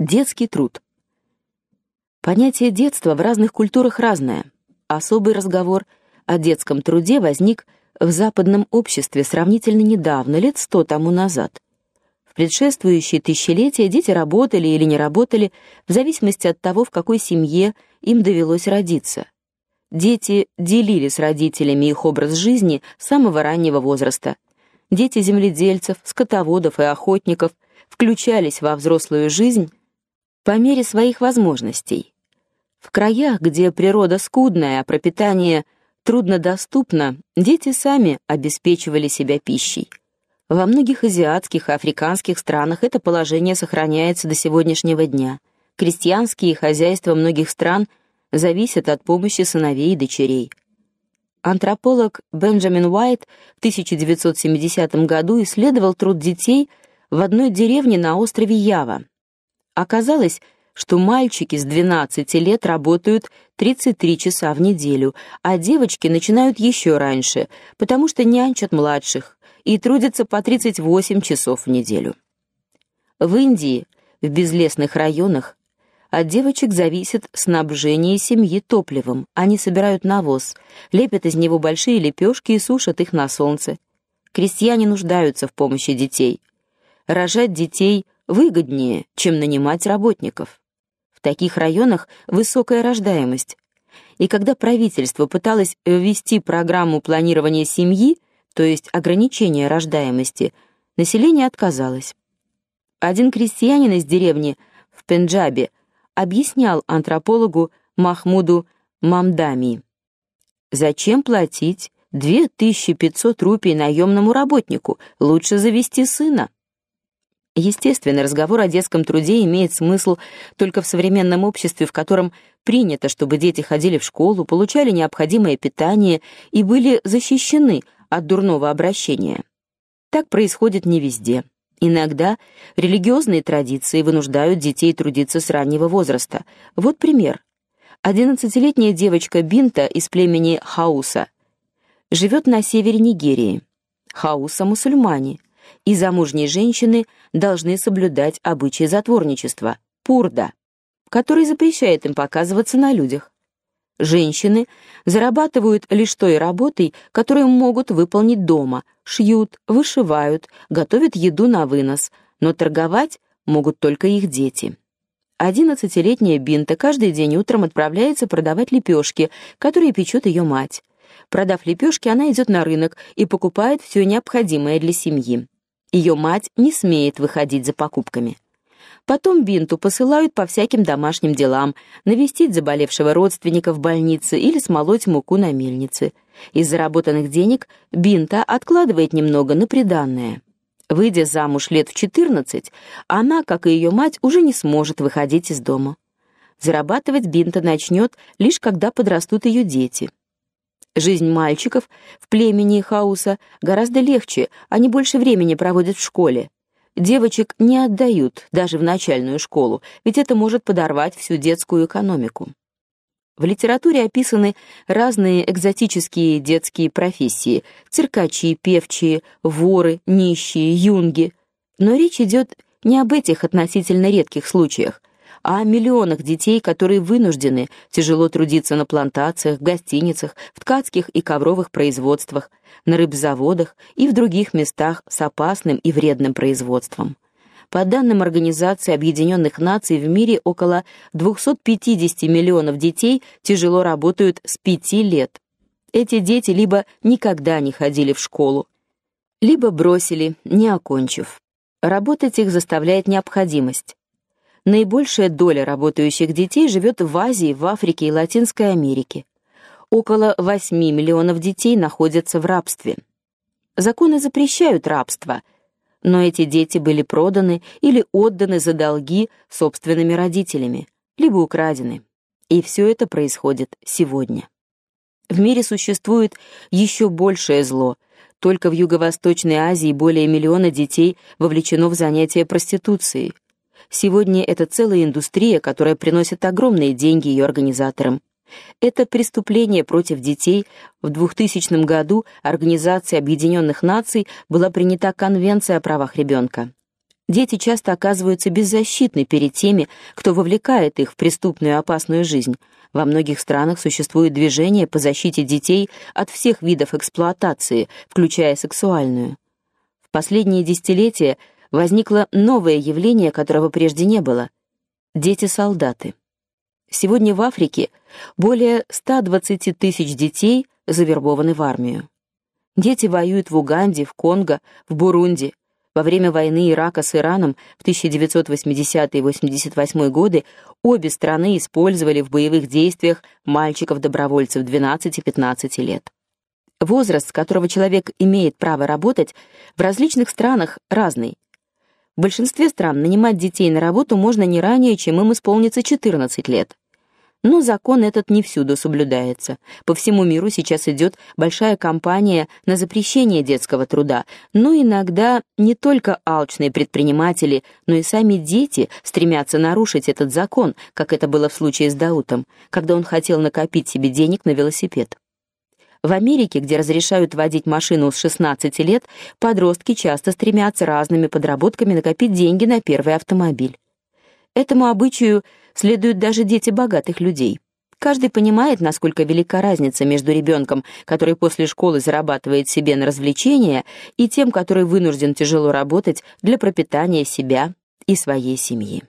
Детский труд. Понятие детства в разных культурах разное. Особый разговор о детском труде возник в западном обществе сравнительно недавно, лет сто тому назад. В предшествующие тысячелетия дети работали или не работали в зависимости от того, в какой семье им довелось родиться. Дети делили с родителями их образ жизни с самого раннего возраста. Дети земледельцев, скотоводов и охотников включались во взрослую жизнь по мере своих возможностей. В краях, где природа скудная, а пропитание труднодоступно, дети сами обеспечивали себя пищей. Во многих азиатских и африканских странах это положение сохраняется до сегодняшнего дня. Крестьянские хозяйства многих стран зависят от помощи сыновей и дочерей. Антрополог Бенджамин Уайт в 1970 году исследовал труд детей в одной деревне на острове Ява. Оказалось, что мальчики с 12 лет работают 33 часа в неделю, а девочки начинают еще раньше, потому что нянчат младших и трудятся по 38 часов в неделю. В Индии, в безлесных районах, от девочек зависит снабжение семьи топливом. Они собирают навоз, лепят из него большие лепешки и сушат их на солнце. Крестьяне нуждаются в помощи детей. Рожать детей выгоднее, чем нанимать работников. В таких районах высокая рождаемость. И когда правительство пыталось ввести программу планирования семьи, то есть ограничения рождаемости, население отказалось. Один крестьянин из деревни в Пенджабе объяснял антропологу Махмуду Мамдами: "Зачем платить 2500 рупий наемному работнику? Лучше завести сына". Естественно, разговор о детском труде имеет смысл только в современном обществе, в котором принято, чтобы дети ходили в школу, получали необходимое питание и были защищены от дурного обращения. Так происходит не везде. Иногда религиозные традиции вынуждают детей трудиться с раннего возраста. Вот пример. Одиннадцатилетняя девочка Бинта из племени Хауса живет на севере Нигерии. Хауса мусульмане и замужние женщины должны соблюдать обычаи затворничества пурда, который запрещает им показываться на людях. Женщины зарабатывают лишь той работой, которую могут выполнить дома: шьют, вышивают, готовят еду на вынос, но торговать могут только их дети. Одиннадцатилетняя Бинта каждый день утром отправляется продавать лепешки, которые печет ее мать. Продав лепешки, она идет на рынок и покупает все необходимое для семьи. Ее мать не смеет выходить за покупками. Потом Бинту посылают по всяким домашним делам, навестить заболевшего родственника в больнице или смолоть муку на мельнице. Из заработанных денег Бинта откладывает немного на приданное. Выйдя замуж лет в 14, она, как и ее мать, уже не сможет выходить из дома. Зарабатывать Бинта начнет лишь когда подрастут ее дети. Жизнь мальчиков в племени Хауса гораздо легче, они больше времени проводят в школе. Девочек не отдают даже в начальную школу, ведь это может подорвать всю детскую экономику. В литературе описаны разные экзотические детские профессии: циркачи, певчие, воры, нищие, юнги. Но речь идет не об этих относительно редких случаях, а о миллионах детей, которые вынуждены тяжело трудиться на плантациях, в гостиницах, в ткацких и ковровых производствах, на рыбзаводах и в других местах с опасным и вредным производством. По данным Организации Объединенных Наций, в мире около 250 миллионов детей тяжело работают с 5 лет. Эти дети либо никогда не ходили в школу, либо бросили, не окончив. Работать их заставляет необходимость. Наибольшая доля работающих детей живет в Азии, в Африке и Латинской Америке. Около 8 миллионов детей находятся в рабстве. Законы запрещают рабство, но эти дети были проданы или отданы за долги собственными родителями, либо украдены. И все это происходит сегодня. В мире существует еще большее зло. Только в Юго-Восточной Азии более миллиона детей вовлечено в занятия проституцией. Сегодня это целая индустрия, которая приносит огромные деньги ее организаторам. Это преступление против детей. В 2000 году Организацией Объединенных Наций была принята Конвенция о правах ребенка. Дети часто оказываются беззащитны перед теми, кто вовлекает их в преступную и опасную жизнь. Во многих странах существует движение по защите детей от всех видов эксплуатации, включая сексуальную. В последние десятилетия возникло новое явление, которого прежде не было дети-солдаты. Сегодня в Африке более 120 тысяч детей завербованы в армию. Дети воюют в Уганде, в Конго, в Бурунди, во время войны Ирака с Ираном в 1980 и 88 годы обе страны использовали в боевых действиях мальчиков-добровольцев 12 и 15 лет. Возраст, с которого человек имеет право работать, в различных странах разный. В большинстве стран нанимать детей на работу можно не ранее, чем им исполнится 14 лет. Но закон этот не всюду соблюдается. По всему миру сейчас идет большая кампания на запрещение детского труда, но иногда не только алчные предприниматели, но и сами дети стремятся нарушить этот закон, как это было в случае с Даутом, когда он хотел накопить себе денег на велосипед. В Америке, где разрешают водить машину с 16 лет, подростки часто стремятся разными подработками накопить деньги на первый автомобиль. Этому обычаю следуют даже дети богатых людей. Каждый понимает, насколько велика разница между ребенком, который после школы зарабатывает себе на развлечения, и тем, который вынужден тяжело работать для пропитания себя и своей семьи.